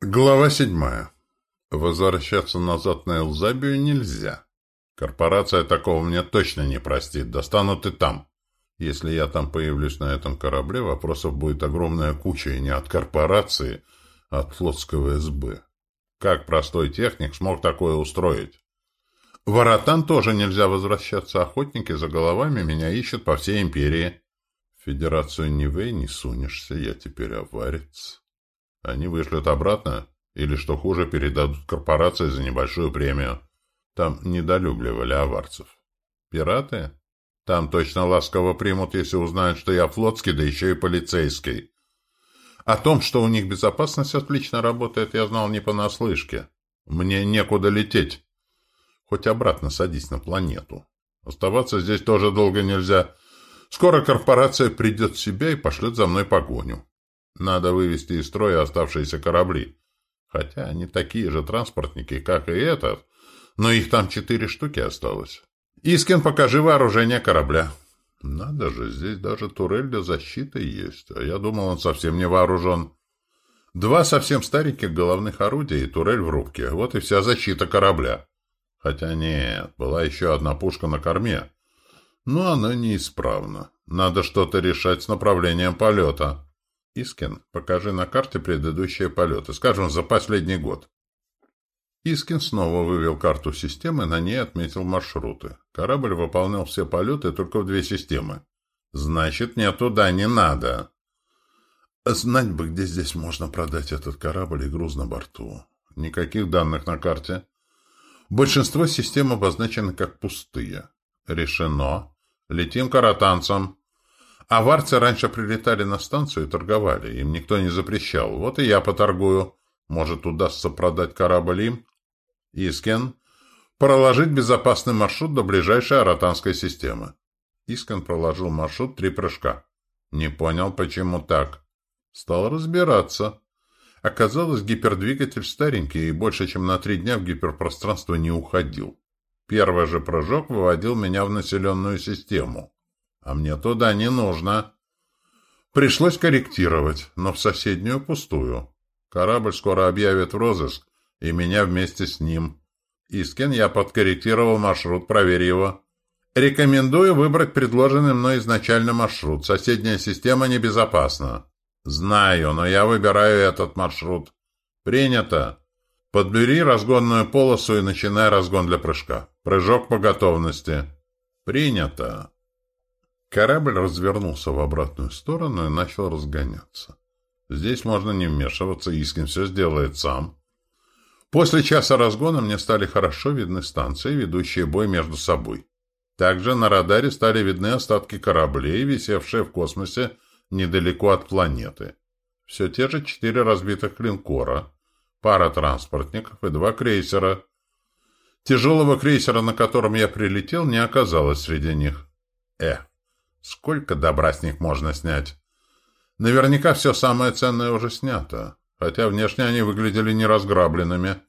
Глава седьмая. Возвращаться назад на Элзабию нельзя. Корпорация такого мне точно не простит. Достанут и там. Если я там появлюсь на этом корабле, вопросов будет огромная куча, и не от корпорации, а от флотского СБ. Как простой техник смог такое устроить? В Аратан тоже нельзя возвращаться. Охотники за головами меня ищут по всей империи. В Федерацию Нивэй не сунешься, я теперь аварец. Они вышлют обратно, или, что хуже, передадут корпорации за небольшую премию. Там недолюбливали аварцев. Пираты? Там точно ласково примут, если узнают, что я флотский, да еще и полицейский. О том, что у них безопасность отлично работает, я знал не понаслышке. Мне некуда лететь. Хоть обратно садись на планету. Оставаться здесь тоже долго нельзя. Скоро корпорация придет в себя и пошлет за мной погоню. Надо вывести из строя оставшиеся корабли. Хотя они такие же транспортники, как и этот, но их там четыре штуки осталось. Искин, покажи вооружение корабля. Надо же, здесь даже турель для защиты есть, а я думал, он совсем не вооружен. Два совсем стареньких головных орудия и турель в рубке. Вот и вся защита корабля. Хотя нет, была еще одна пушка на корме. Но она неисправна. Надо что-то решать с направлением полета. Искин, покажи на карте предыдущие полеты, скажем, за последний год. Искин снова вывел карту системы, на ней отметил маршруты. Корабль выполнял все полеты только в две системы. Значит, мне туда не надо. Знать бы, где здесь можно продать этот корабль и груз на борту. Никаких данных на карте. Большинство систем обозначены как пустые. Решено. Летим каратанцам. Аварцы раньше прилетали на станцию и торговали. Им никто не запрещал. Вот и я поторгую. Может, удастся продать корабль им? Искен. Проложить безопасный маршрут до ближайшей аратанской системы. Искен проложил маршрут три прыжка. Не понял, почему так. Стал разбираться. Оказалось, гипердвигатель старенький и больше, чем на три дня в гиперпространство не уходил. Первый же прыжок выводил меня в населенную систему. А мне туда не нужно. Пришлось корректировать, но в соседнюю пустую. Корабль скоро объявит в розыск, и меня вместе с ним. Искин, я подкорректировал маршрут, проверь его. Рекомендую выбрать предложенный мной изначально маршрут. Соседняя система небезопасна. Знаю, но я выбираю этот маршрут. Принято. Подбери разгонную полосу и начинай разгон для прыжка. Прыжок по готовности. Принято. Корабль развернулся в обратную сторону и начал разгоняться. Здесь можно не вмешиваться, Искин все сделает сам. После часа разгона мне стали хорошо видны станции, ведущие бой между собой. Также на радаре стали видны остатки кораблей, висевшие в космосе недалеко от планеты. Все те же четыре разбитых линкора, пара транспортников и два крейсера. Тяжелого крейсера, на котором я прилетел, не оказалось среди них. Эх, Сколько добра с них можно снять? Наверняка все самое ценное уже снято, хотя внешне они выглядели неразграбленными.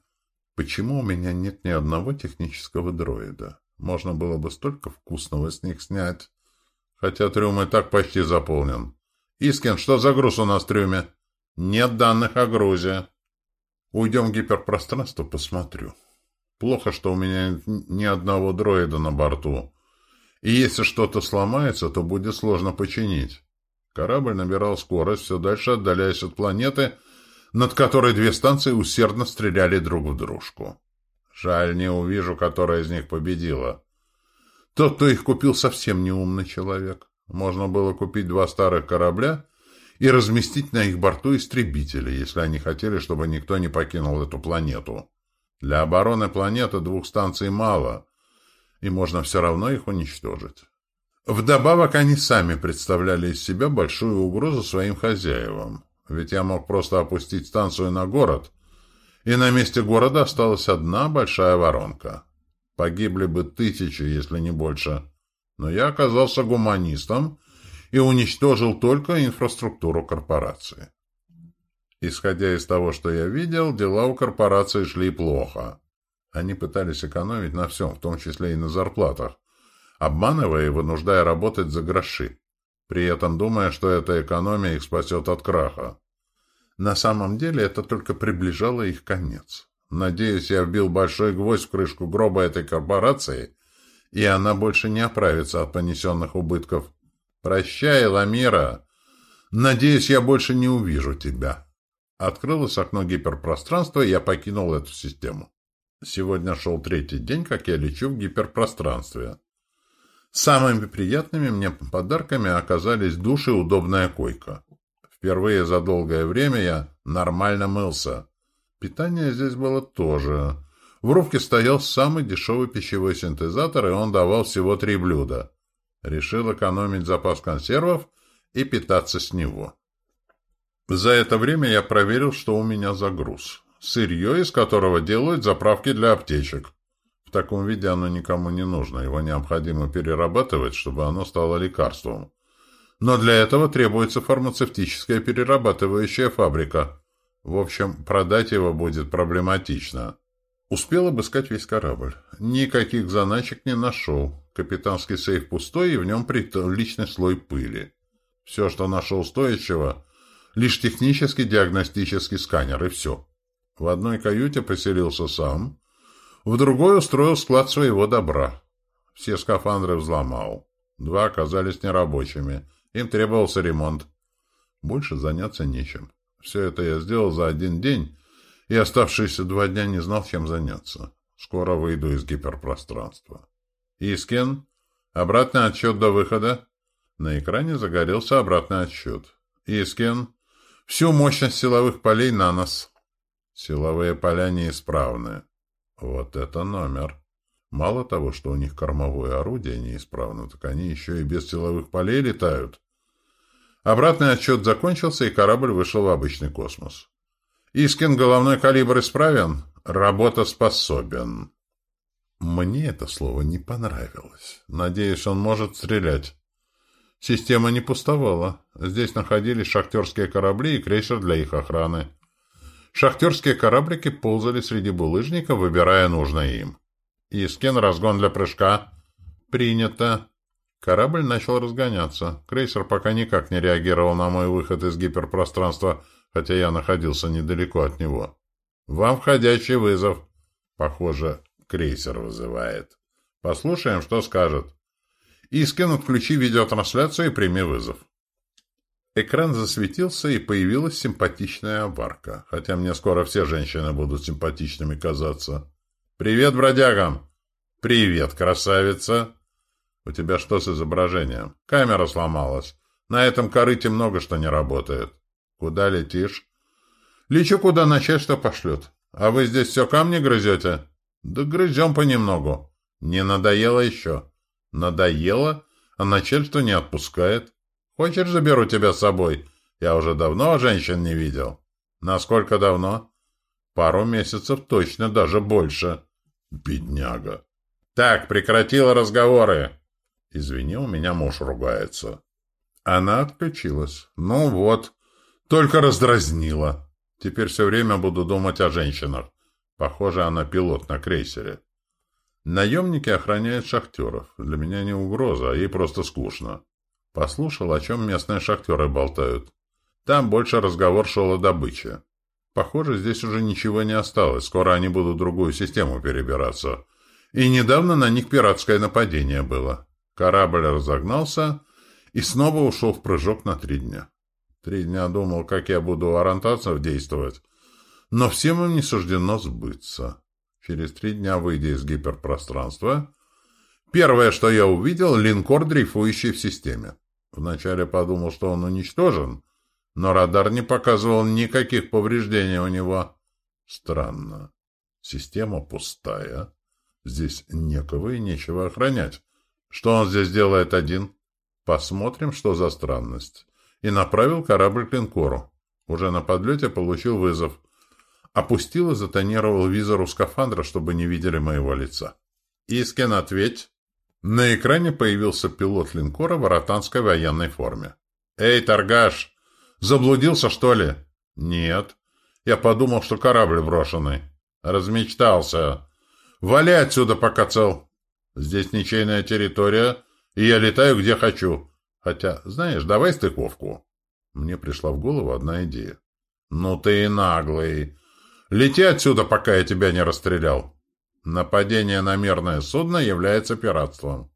Почему у меня нет ни одного технического дроида? Можно было бы столько вкусного с них снять. Хотя трюм и так почти заполнен. Искин, что за груз у нас в трюме? Нет данных о грузе. Уйдем в гиперпространство, посмотрю. Плохо, что у меня ни одного дроида на борту. И если что-то сломается, то будет сложно починить. Корабль набирал скорость, все дальше отдаляясь от планеты, над которой две станции усердно стреляли друг в дружку. Жаль, не увижу, которая из них победила. Тот, кто их купил, совсем не умный человек. Можно было купить два старых корабля и разместить на их борту истребители, если они хотели, чтобы никто не покинул эту планету. Для обороны планеты двух станций мало, и можно все равно их уничтожить. Вдобавок они сами представляли из себя большую угрозу своим хозяевам, ведь я мог просто опустить станцию на город, и на месте города осталась одна большая воронка. Погибли бы тысячи, если не больше. Но я оказался гуманистом и уничтожил только инфраструктуру корпорации. Исходя из того, что я видел, дела у корпорации шли плохо. Они пытались экономить на всем, в том числе и на зарплатах, обманывая и вынуждая работать за гроши, при этом думая, что эта экономия их спасет от краха. На самом деле это только приближало их конец. Надеюсь, я вбил большой гвоздь в крышку гроба этой корпорации, и она больше не оправится от понесенных убытков. Прощай, Ламира. Надеюсь, я больше не увижу тебя. Открылось окно гиперпространства, и я покинул эту систему. Сегодня шел третий день, как я лечу в гиперпространстве. Самыми приятными мне подарками оказались душ и удобная койка. Впервые за долгое время я нормально мылся. Питание здесь было тоже. В рубке стоял самый дешевый пищевой синтезатор, и он давал всего три блюда. Решил экономить запас консервов и питаться с него. За это время я проверил, что у меня за груз. Сырье, из которого делают заправки для аптечек. В таком виде оно никому не нужно, его необходимо перерабатывать, чтобы оно стало лекарством. Но для этого требуется фармацевтическая перерабатывающая фабрика. В общем, продать его будет проблематично. Успел обыскать весь корабль. Никаких заначек не нашел. Капитанский сейф пустой, и в нем приличный слой пыли. Все, что нашел стоящего, лишь технический диагностический сканер, и все. В одной каюте поселился сам, в другой устроил склад своего добра. Все скафандры взломал. Два оказались нерабочими. Им требовался ремонт. Больше заняться нечем. Все это я сделал за один день, и оставшиеся два дня не знал, чем заняться. Скоро выйду из гиперпространства. Искин, обратный отсчет до выхода. На экране загорелся обратный отсчет. Искин, всю мощность силовых полей на нас. Силовые поля неисправны. Вот это номер. Мало того, что у них кормовое орудие неисправно, так они еще и без силовых полей летают. Обратный отсчет закончился, и корабль вышел в обычный космос. Искин головной калибр исправен, работоспособен. Мне это слово не понравилось. Надеюсь, он может стрелять. Система не пустовала. Здесь находились шахтерские корабли и крейсер для их охраны. Шахтерские кораблики ползали среди булыжников, выбирая нужное им. Искин, разгон для прыжка. Принято. Корабль начал разгоняться. Крейсер пока никак не реагировал на мой выход из гиперпространства, хотя я находился недалеко от него. «Вам входящий вызов». Похоже, крейсер вызывает. Послушаем, что скажет. Искин, отключи видеотрансляцию и прими вызов. Экран засветился, и появилась симпатичная аварка, хотя мне скоро все женщины будут симпатичными казаться. «Привет, бродягам!» «Привет, красавица!» «У тебя что с изображением?» «Камера сломалась. На этом корыте много что не работает». «Куда летишь?» «Лечу, куда начальство пошлет. А вы здесь все камни грызете?» «Да грызем понемногу». «Не надоело еще?» «Надоело? А начальство не отпускает». «Хочешь, заберу тебя с собой? Я уже давно женщин не видел». «Насколько давно?» «Пару месяцев точно, даже больше». «Бедняга». «Так, прекратила разговоры. Извини, у меня муж ругается. Она отключилась. Ну вот, только раздразнила. Теперь все время буду думать о женщинах. Похоже, она пилот на крейсере. Наемники охраняют шахтеров. Для меня не угроза, а ей просто скучно. Послушал, о чем местные шахтеры болтают. Там больше разговор шел о добыче. Похоже, здесь уже ничего не осталось. Скоро они будут в другую систему перебираться. И недавно на них пиратское нападение было. Корабль разогнался и снова ушел в прыжок на три дня. Три дня думал, как я буду у орантацев действовать, но всем им не суждено сбыться. Через три дня, выйдя из гиперпространства, первое, что я увидел, линкор, дрейфующий в системе. Вначале подумал, что он уничтожен, но радар не показывал никаких повреждений у него. Странно. Система пустая. Здесь некого и нечего охранять. Что он здесь делает один? Посмотрим, что за странность. И направил корабль к линкору. Уже на подлете получил вызов. Опустил и затонировал визор у скафандра, чтобы не видели моего лица. «Искин, ответь!» На экране появился пилот линкора в аратанской военной форме. «Эй, торгаш! Заблудился, что ли?» «Нет. Я подумал, что корабль брошенный». «Размечтался. Вали отсюда, пока цел». Здесь ничейная территория, и я летаю где хочу. Хотя, знаешь, давай стыковку. Мне пришла в голову одна идея. Ну ты и наглый. Лети отсюда, пока я тебя не расстрелял. Нападение на мирное судно является пиратством.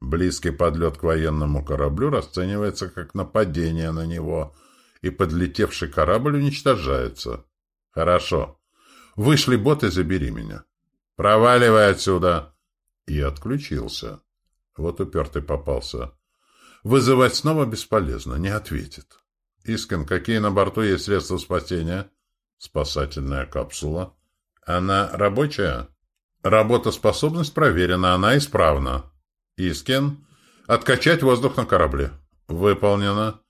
Близкий подлет к военному кораблю расценивается как нападение на него, и подлетевший корабль уничтожается. Хорошо. Вышли бот и забери меня. Проваливай отсюда. И отключился. Вот упертый попался. Вызывать снова бесполезно, не ответит. Искин, какие на борту есть средства спасения? Спасательная капсула. Она рабочая? Работоспособность проверена, она исправна. Искин. Откачать воздух на корабле. Выполнено.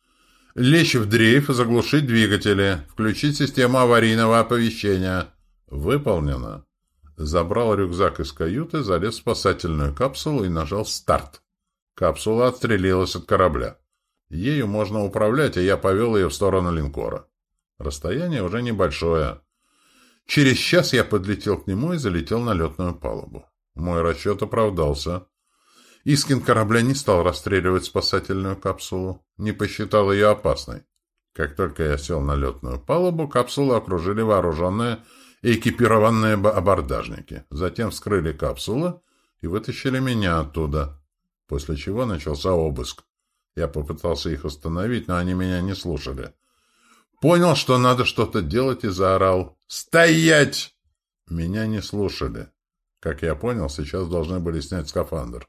Лечь в дрейф, заглушить двигатели. Включить систему аварийного оповещения. Выполнено. Забрал рюкзак из каюты, залез в спасательную капсулу и нажал «Старт». Капсула отстрелилась от корабля. Ею можно управлять, и я повел ее в сторону линкора. Расстояние уже небольшое. Через час я подлетел к нему и залетел на летную палубу. Мой расчет оправдался. Искин корабля не стал расстреливать спасательную капсулу, не посчитал ее опасной. Как только я сел на летную палубу, капсулу окружили вооруженные и экипированные абордажники. Затем вскрыли капсулу и вытащили меня оттуда, после чего начался обыск. Я попытался их остановить, но они меня не слушали. Понял, что надо что-то делать и заорал «Стоять!». Меня не слушали. Как я понял, сейчас должны были снять скафандр.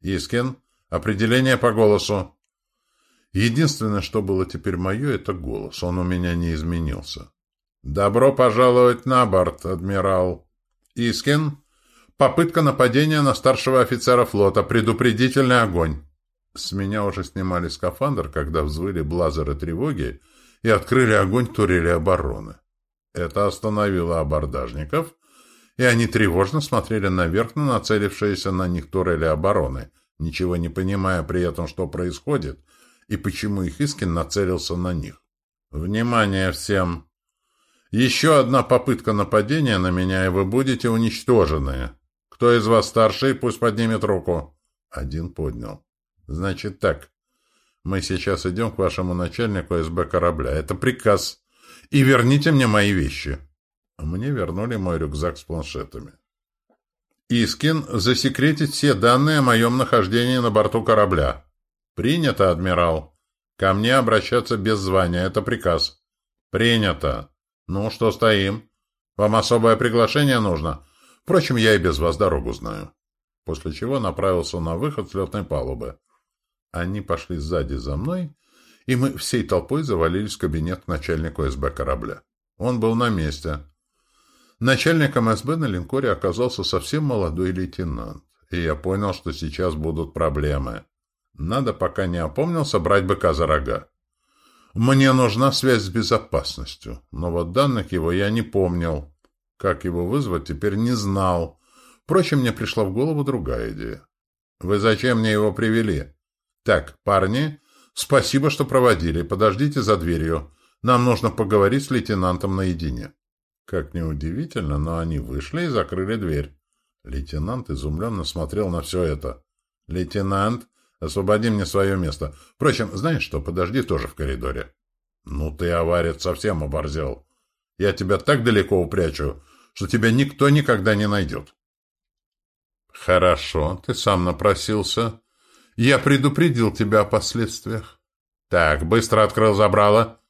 Искин, определение по голосу. Единственное, что было теперь мое, это голос. Он у меня не изменился. «Добро пожаловать на борт, адмирал!» «Искин, попытка нападения на старшего офицера флота. Предупредительный огонь!» С меня уже снимали скафандр, когда взвыли блазеры тревоги, и открыли огонь турели обороны. Это остановило абордажников, и они тревожно смотрели наверх на нацелившиеся на них турели обороны, ничего не понимая при этом, что происходит, и почему их Искин нацелился на них. «Внимание всем! Еще одна попытка нападения на меня, и вы будете уничтожены. Кто из вас старший, пусть поднимет руку». Один поднял. «Значит так, мы сейчас идем к вашему начальнику СБ корабля. Это приказ. И верните мне мои вещи. Мне вернули мой рюкзак с планшетами. Искин засекретить все данные о моем нахождении на борту корабля. Принято, адмирал. Ко мне обращаться без звания. Это приказ. Принято. Ну, что стоим? Вам особое приглашение нужно? Впрочем, я и без вас дорогу знаю. После чего направился на выход с летной палубы. Они пошли сзади за мной, и мы всей толпой завалились в кабинет к начальнику СБ корабля. Он был на месте. Начальником СБ на линкоре оказался совсем молодой лейтенант, и я понял, что сейчас будут проблемы. Надо, пока не опомнился, брать быка за рога. Мне нужна связь с безопасностью, но вот данных его я не помнил. Как его вызвать, теперь не знал. Впрочем, мне пришла в голову другая идея. «Вы зачем мне его привели?» «Так, парни, спасибо, что проводили. Подождите за дверью. Нам нужно поговорить с лейтенантом наедине». Как неудивительно, но они вышли и закрыли дверь. Лейтенант изумленно смотрел на все это. «Лейтенант, освободи мне свое место. Впрочем, знаешь что, подожди тоже в коридоре». «Ну ты, аварец, совсем оборзел. Я тебя так далеко упрячу, что тебя никто никогда не найдет». «Хорошо, ты сам напросился. Я предупредил тебя о последствиях. Так, быстро открыл забрало.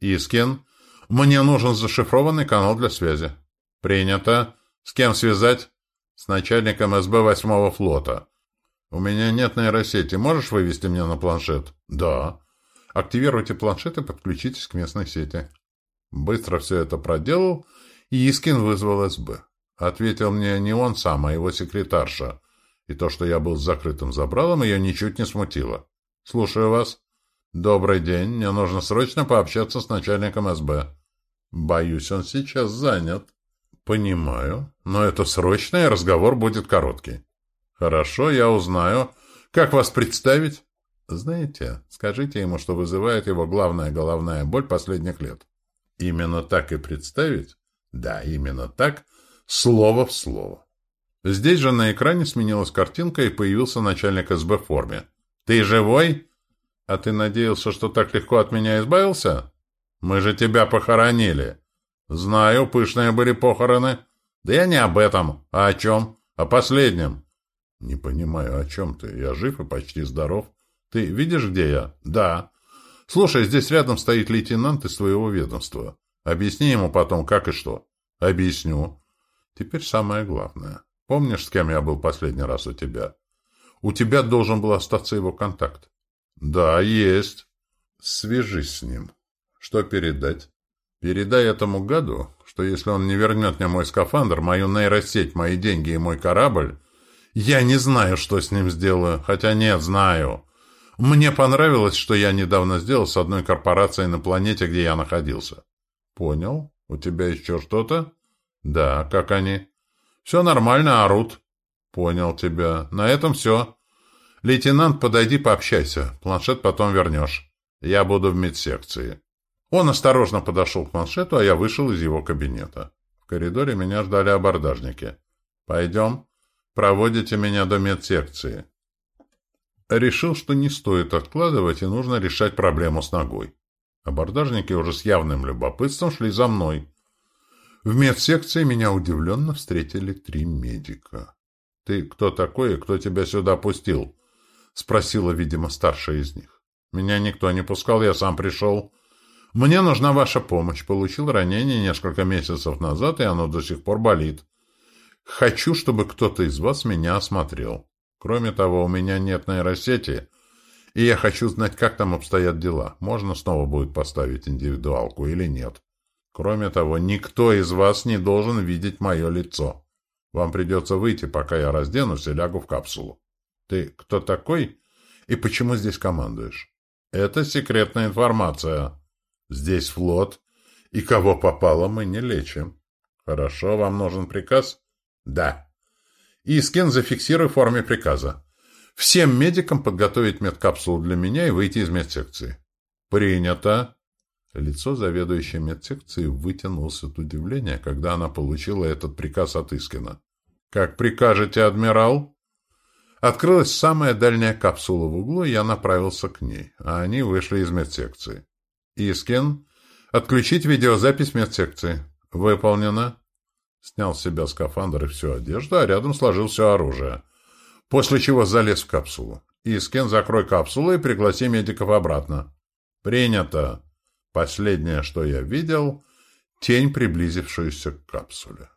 Искин, мне нужен зашифрованный канал для связи. Принято. С кем связать? С начальником СБ восьмого флота. У меня нет нейросети. Можешь вывести мне на планшет? Да. Активируйте планшет и подключитесь к местной сети. Быстро все это проделал, и Искин вызвал СБ. Ответил мне не он сам, а его секретарша и то, что я был с закрытым забралом, ее ничуть не смутило. «Слушаю вас». «Добрый день. Мне нужно срочно пообщаться с начальником СБ». «Боюсь, он сейчас занят». «Понимаю. Но это срочно, и разговор будет короткий». «Хорошо, я узнаю. Как вас представить?» «Знаете, скажите ему, что вызывает его главная головная боль последних лет». «Именно так и представить?» «Да, именно так. Слово в слово». Здесь же на экране сменилась картинка и появился начальник СБ в форме. «Ты живой? А ты надеялся, что так легко от меня избавился?» Мы же тебя похоронили. Знаю, пышные были похороны. Да я не об этом. А о чем? О последнем. Не понимаю, о чем ты. Я жив и почти здоров. Ты видишь, где я? Да. Слушай, здесь рядом стоит лейтенант из твоего ведомства. Объясни ему потом, как и что. Объясню. Теперь самое главное. Помнишь, с кем я был последний раз у тебя? У тебя должен был остаться его контакт. Да, есть. Свяжись с ним. Что передать? Передай этому гаду, что если он не вернет мне мой скафандр, мою нейросеть, мои деньги и мой корабль, я не знаю, что с ним сделаю, хотя нет, знаю. Мне понравилось, что я недавно сделал с одной корпорацией на планете, где я находился. Понял? У тебя еще что-то? Да, как они? Все нормально, орут. Понял тебя. На этом все. Лейтенант, подойди, пообщайся. Планшет потом вернешь. Я буду в медсекции. Он осторожно подошел к планшету, а я вышел из его кабинета. В коридоре меня ждали абордажники. «Пойдем. Проводите меня до медсекции». Решил, что не стоит откладывать и нужно решать проблему с ногой. Абордажники уже с явным любопытством шли за мной. В медсекции меня удивленно встретили три медика. «Ты кто такой и кто тебя сюда пустил?» — спросила, видимо, старшая из них. «Меня никто не пускал, я сам пришел. Мне нужна ваша помощь. Получил ранение несколько месяцев назад, и оно до сих пор болит. Хочу, чтобы кто-то из вас меня осмотрел. Кроме того, у меня нет нейросети, и я хочу знать, как там обстоят дела. Можно снова будет поставить индивидуалку или нет. Кроме того, никто из вас не должен видеть мое лицо. Вам придется выйти, пока я разденусь и лягу в капсулу. Ты кто такой и почему здесь командуешь? Это секретная информация. Здесь флот, и кого попало, мы не лечим. Хорошо, вам нужен приказ? Да. Искин, зафиксируй в форме приказа. Всем медикам подготовить медкапсулу для меня и выйти из медсекции. Принято. Лицо заведующей медсекции вытянулось от удивления, когда она получила этот приказ от Искина. «Как прикажете, адмирал?» Открылась самая дальняя капсула в углу, и я направился к ней, а они вышли из медсекции. «Искин, отключить видеозапись медсекции. Выполнено». Снял с себя скафандр и всю одежду, а рядом сложил все оружие. После чего залез в капсулу. «Искин, закрой капсулу и пригласи медиков обратно». «Принято». Последнее, что я видел, тень, приблизившуюся к капсуле.